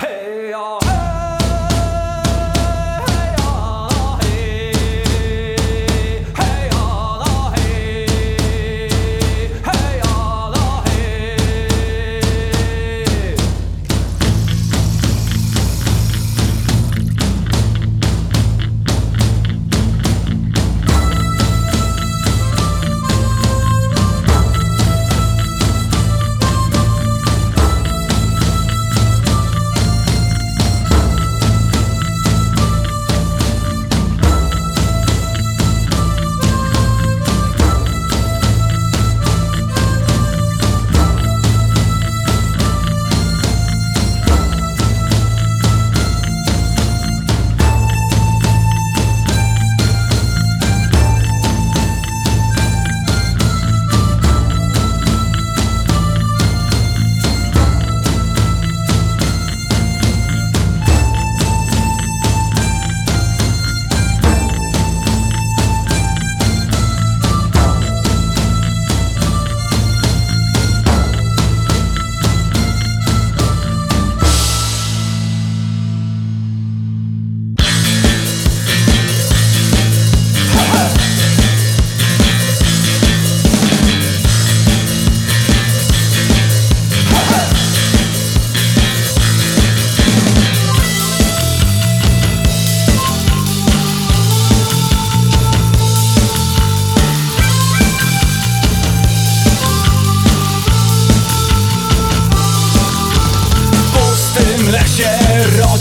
Hey, oh.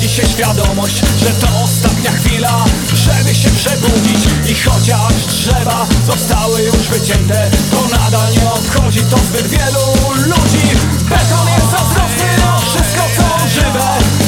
się świadomość, że to ostatnia chwila Żeby się przebudzić i chociaż drzewa zostały już wycięte To nadal nie obchodzi to zbyt wielu ludzi. Beton jest zazdrosny o wszystko co żywe.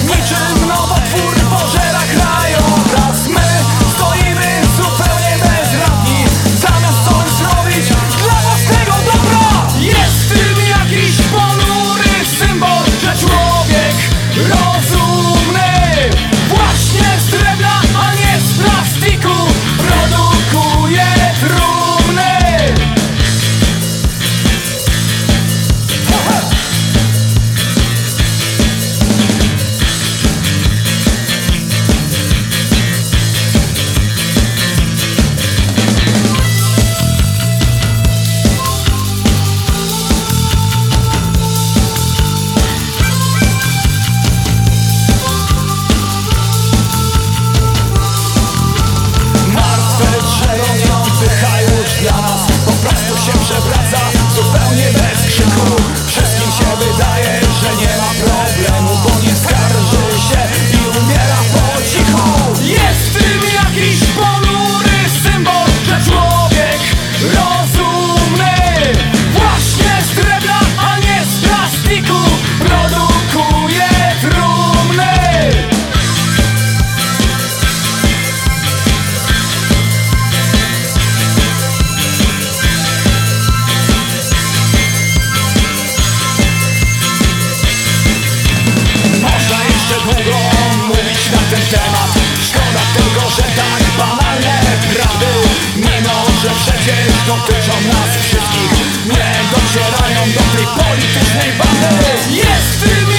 Wiry dotyczą nas wszystkich Nie docierają do tej politycznej bandy Jest tym